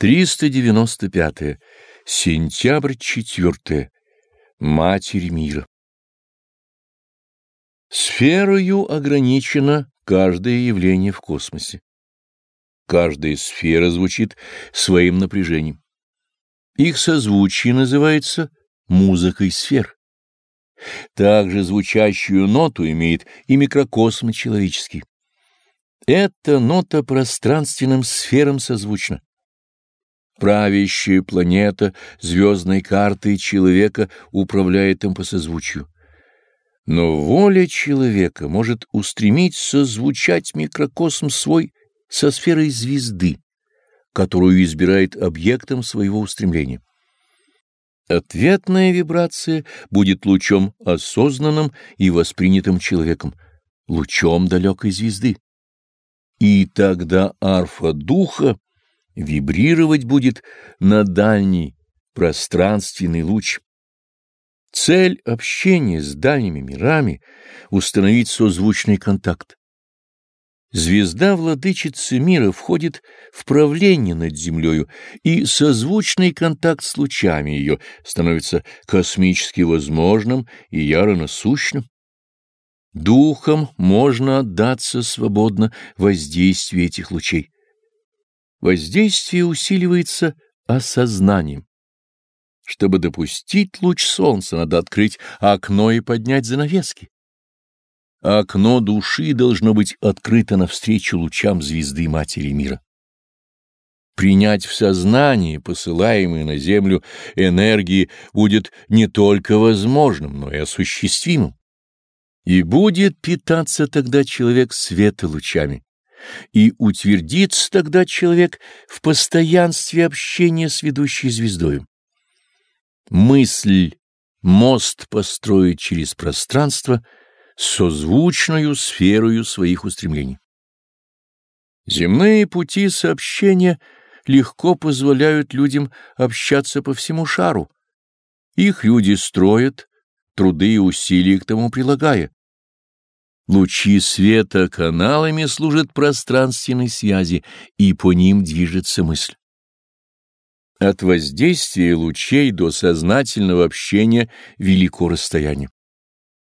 395. Сентябрь 4. Матерь мира. Сферою ограничено каждое явление в космосе. Каждая сфера звучит своим напряжением. Их созвучие называется музыкой сфер. Также звучащую ноту имеет и микрокосм человеческий. Эта нота пространственным сферам созвучна. Правящая планета звездной картой человека управляет им по созвучию. Но воля человека может устремить созвучать микрокосм свой со сферой звезды, которую избирает объектом своего устремления. Ответная вибрация будет лучом осознанным и воспринятым человеком, лучом далекой звезды. И тогда арфа духа вибрировать будет на дальний пространственный луч. Цель общения с дальними мирами — установить созвучный контакт. Звезда владычицы мира входит в правление над землею, и созвучный контакт с лучами ее становится космически возможным и яро насущным. Духом можно отдаться свободно воздействию этих лучей. Воздействие усиливается осознанием. Чтобы допустить луч солнца, надо открыть окно и поднять занавески. Окно души должно быть открыто навстречу лучам звезды Матери Мира. Принять в сознание посылаемые на Землю энергии будет не только возможным, но и осуществимым. И будет питаться тогда человек света лучами и утвердится тогда человек в постоянстве общения с ведущей звездою. Мысль — мост построить через пространство созвучную сферою своих устремлений. Земные пути сообщения легко позволяют людям общаться по всему шару. Их люди строят, труды и усилия к тому прилагая. Лучи света каналами служат пространственной связи, и по ним движется мысль. От воздействия лучей до сознательного общения велико расстояние.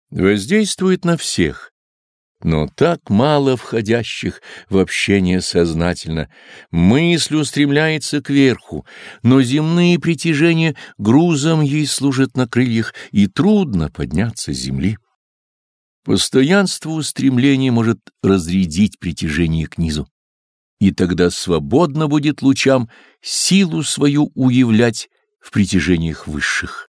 Воздействует на всех, но так мало входящих в общение сознательно. Мысль устремляется кверху, но земные притяжения грузом ей служат на крыльях, и трудно подняться с земли. Постоянство устремления может разрядить притяжение к низу, и тогда свободно будет лучам силу свою уявлять в притяжениях высших.